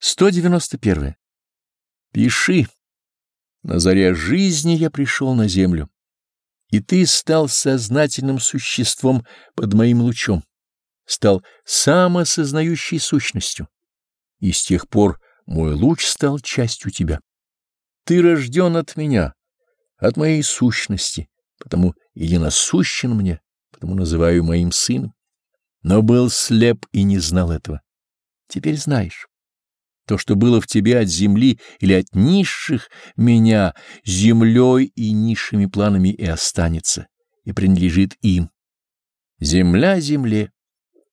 191. Пиши. На заре жизни я пришел на землю, и ты стал сознательным существом под моим лучом, стал самосознающей сущностью, и с тех пор мой луч стал частью тебя. Ты рожден от меня, от моей сущности, потому единосущен мне, потому называю моим сыном, но был слеп и не знал этого. Теперь знаешь. То, что было в тебе от земли или от низших меня, землей и низшими планами и останется, и принадлежит им. Земля земле,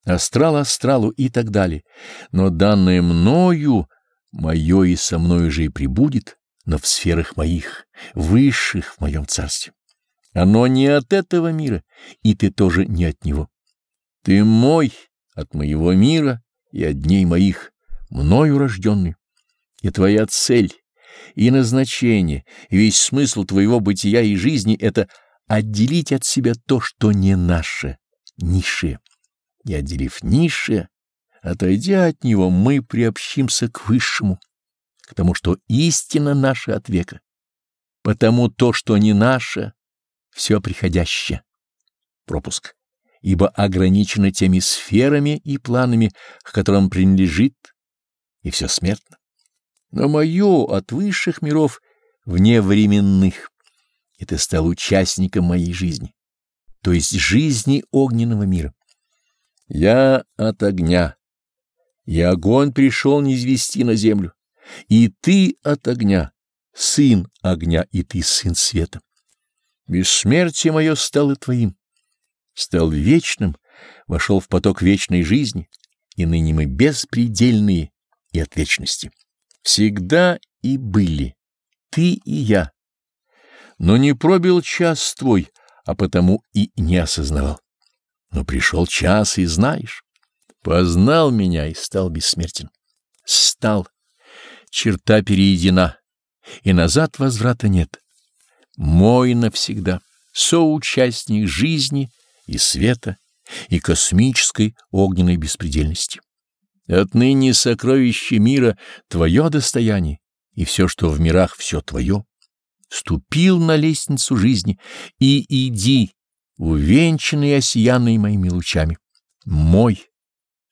астрал астралу и так далее. Но данное мною, мое и со мною же и прибудет, но в сферах моих, высших в моем царстве. Оно не от этого мира, и ты тоже не от него. Ты мой, от моего мира и от дней моих, мною рожденный, и твоя цель, и назначение, и весь смысл твоего бытия и жизни — это отделить от себя то, что не наше, низшее. И отделив низшее, отойдя от него, мы приобщимся к высшему, к тому, что истина наша от века. Потому то, что не наше, все приходящее. Пропуск. Ибо ограничено теми сферами и планами, к которым принадлежит и все смертно. Но мое от высших миров вневременных, и ты стал участником моей жизни, то есть жизни огненного мира. Я от огня, и огонь пришел низвести на землю, и ты от огня, сын огня, и ты сын света. Бессмертие мое стало твоим, стал вечным, вошел в поток вечной жизни, и ныне мы беспредельные и от вечности. Всегда и были ты и я. Но не пробил час твой, а потому и не осознавал. Но пришел час, и знаешь, познал меня и стал бессмертен. Стал. Черта переедена, и назад возврата нет. Мой навсегда, соучастник жизни и света, и космической огненной беспредельности. Отныне сокровище мира — твое достояние, и все, что в мирах, все твое. Ступил на лестницу жизни и иди, увенчанный и осиянный моими лучами. Мой.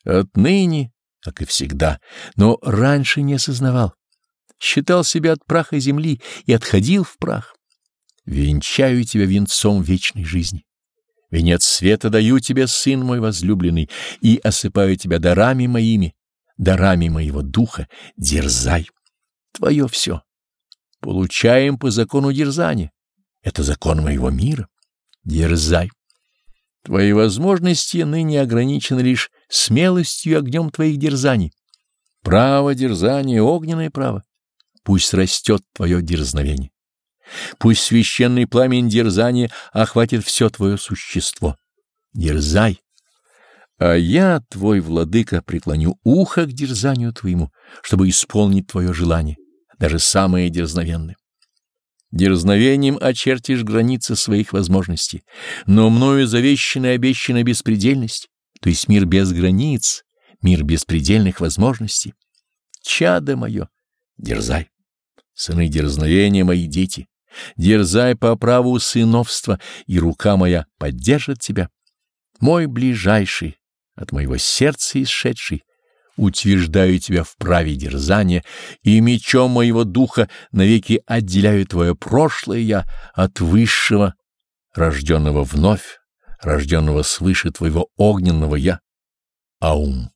Отныне, как и всегда, но раньше не осознавал. Считал себя от праха земли и отходил в прах. Венчаю тебя венцом вечной жизни. Венец света даю тебе, сын мой возлюбленный, и осыпаю тебя дарами моими, дарами моего духа, дерзай. Твое все. Получаем по закону дерзания. Это закон моего мира. Дерзай. Твои возможности ныне ограничены лишь смелостью и огнем твоих дерзаний. Право дерзания — огненное право. Пусть растет твое дерзновение. Пусть священный пламень дерзания охватит все твое существо. Дерзай. А я, твой владыка, преклоню ухо к дерзанию твоему, чтобы исполнить твое желание, даже самое дерзновенное. Дерзновением очертишь границы своих возможностей, но мною завещана и обещана беспредельность, то есть мир без границ, мир беспредельных возможностей. Чадо мое, дерзай. Сыны дерзновения мои дети, Дерзай по праву сыновства, и рука моя поддержит тебя. Мой ближайший, от моего сердца исшедший, утверждаю тебя в праве дерзания, и мечом моего духа навеки отделяю твое прошлое я от высшего, рожденного вновь, рожденного свыше твоего огненного я. Аум.